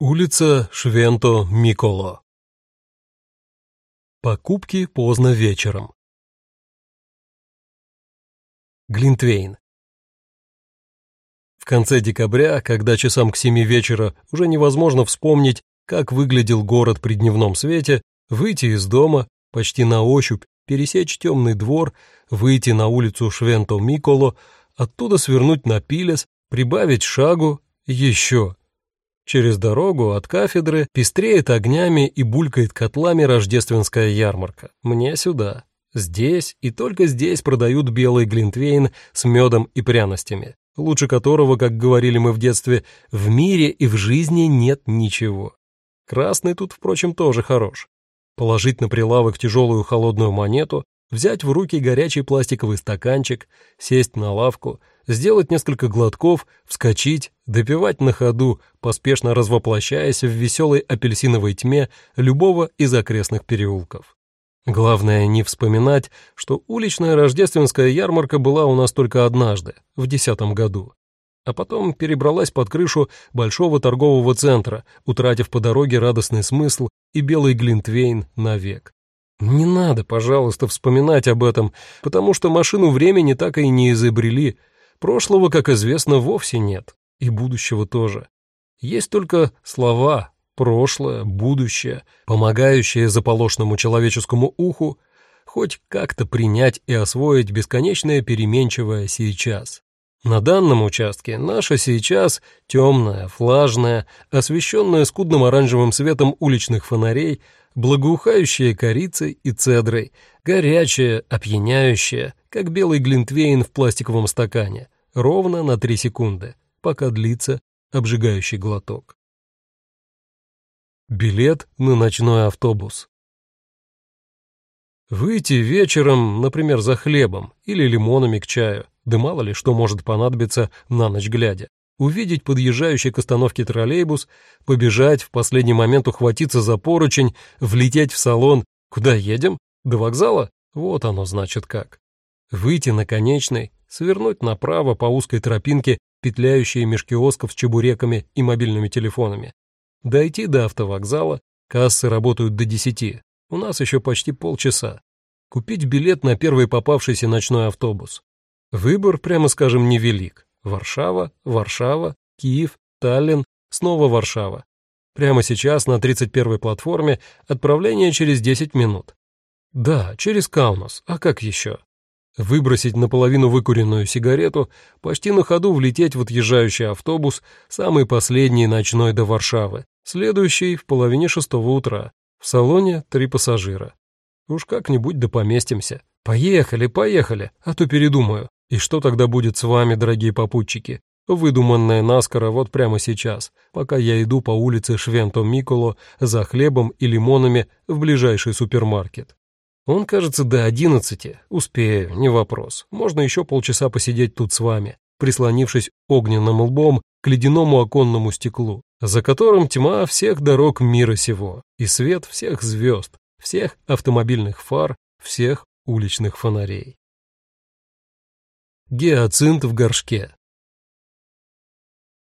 Улица Швенто-Миколо. Покупки поздно вечером. Глинтвейн. В конце декабря, когда часам к семи вечера уже невозможно вспомнить, как выглядел город при дневном свете, выйти из дома, почти на ощупь, пересечь темный двор, выйти на улицу Швенто-Миколо, оттуда свернуть на Пилес, прибавить шагу, еще – Через дорогу от кафедры пестреет огнями и булькает котлами рождественская ярмарка. Мне сюда. Здесь и только здесь продают белый глинтвейн с медом и пряностями, лучше которого, как говорили мы в детстве, в мире и в жизни нет ничего. Красный тут, впрочем, тоже хорош. Положить на прилавок тяжелую холодную монету, взять в руки горячий пластиковый стаканчик, сесть на лавку — сделать несколько глотков, вскочить, допивать на ходу, поспешно развоплощаясь в веселой апельсиновой тьме любого из окрестных переулков. Главное не вспоминать, что уличная рождественская ярмарка была у нас только однажды, в десятом году, а потом перебралась под крышу большого торгового центра, утратив по дороге радостный смысл и белый глинтвейн навек. Не надо, пожалуйста, вспоминать об этом, потому что машину времени так и не изобрели, Прошлого, как известно, вовсе нет, и будущего тоже. Есть только слова, прошлое, будущее, помогающие заполошному человеческому уху хоть как-то принять и освоить бесконечное переменчивое сейчас. На данном участке наше сейчас темное, влажное, освещенное скудным оранжевым светом уличных фонарей, благоухающее корицей и цедрой, горячее, опьяняющее, как белый глинтвейн в пластиковом стакане, ровно на три секунды, пока длится обжигающий глоток. Билет на ночной автобус. Выйти вечером, например, за хлебом или лимонами к чаю, да мало ли что может понадобиться на ночь глядя. Увидеть подъезжающий к остановке троллейбус, побежать, в последний момент ухватиться за поручень, влететь в салон. Куда едем? До вокзала? Вот оно значит как. Выйти на конечной, свернуть направо по узкой тропинке, петляющей меж киосков с чебуреками и мобильными телефонами. Дойти до автовокзала, кассы работают до десяти, у нас еще почти полчаса. Купить билет на первый попавшийся ночной автобус. Выбор, прямо скажем, невелик. Варшава, Варшава, Киев, Таллин, снова Варшава. Прямо сейчас на 31-й платформе отправление через 10 минут. Да, через Каунас, а как еще? Выбросить наполовину выкуренную сигарету, почти на ходу влететь в отъезжающий автобус, самый последний ночной до Варшавы, следующий в половине шестого утра. В салоне три пассажира. Уж как-нибудь да поместимся. Поехали, поехали, а то передумаю. И что тогда будет с вами, дорогие попутчики? Выдуманное наскоро вот прямо сейчас, пока я иду по улице Швенто-Миколо за хлебом и лимонами в ближайший супермаркет. Он, кажется, до одиннадцати. Успею, не вопрос. Можно еще полчаса посидеть тут с вами, прислонившись огненным лбом к ледяному оконному стеклу, за которым тьма всех дорог мира сего и свет всех звезд, всех автомобильных фар, всех уличных фонарей. Гиацинт в горшке.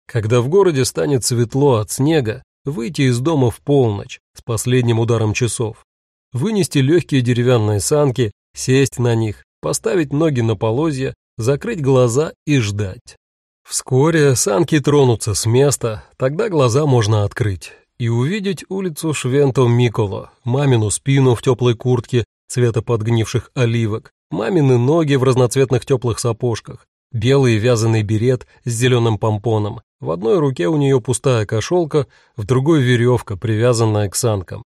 Когда в городе станет светло от снега, выйти из дома в полночь с последним ударом часов, вынести легкие деревянные санки, сесть на них, поставить ноги на полозья, закрыть глаза и ждать. Вскоре санки тронутся с места, тогда глаза можно открыть и увидеть улицу Швенто-Миколо, мамину спину в теплой куртке цвета подгнивших оливок, мамины ноги в разноцветных теплых сапожках, белый вязаный берет с зеленым помпоном. В одной руке у нее пустая кошелка, в другой веревка, привязанная к санкам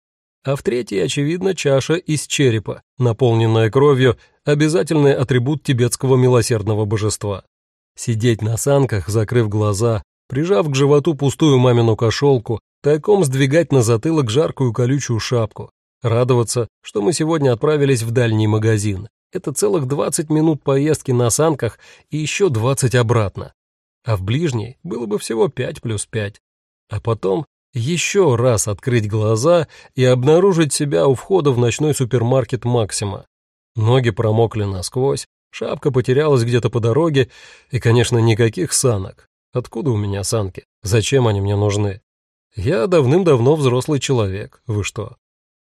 а в третьей, очевидно, чаша из черепа, наполненная кровью, обязательный атрибут тибетского милосердного божества. Сидеть на санках, закрыв глаза, прижав к животу пустую мамину кошелку, тайком сдвигать на затылок жаркую колючую шапку, радоваться, что мы сегодня отправились в дальний магазин. Это целых 20 минут поездки на санках и еще 20 обратно. А в ближней было бы всего 5 плюс 5. А потом еще раз открыть глаза и обнаружить себя у входа в ночной супермаркет «Максима». Ноги промокли насквозь, шапка потерялась где-то по дороге, и, конечно, никаких санок. Откуда у меня санки? Зачем они мне нужны? Я давным-давно взрослый человек, вы что?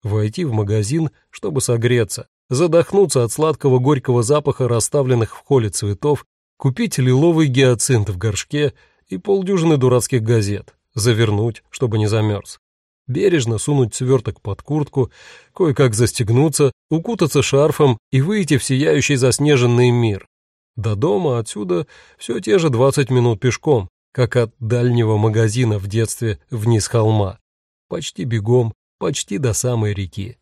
Войти в магазин, чтобы согреться, задохнуться от сладкого горького запаха расставленных в холле цветов, купить лиловый гиацинт в горшке и полдюжины дурацких газет, завернуть, чтобы не замерз. Бережно сунуть сверток под куртку, кое-как застегнуться, укутаться шарфом и выйти в сияющий заснеженный мир. До дома отсюда все те же 20 минут пешком, как от дальнего магазина в детстве вниз холма. Почти бегом, почти до самой реки.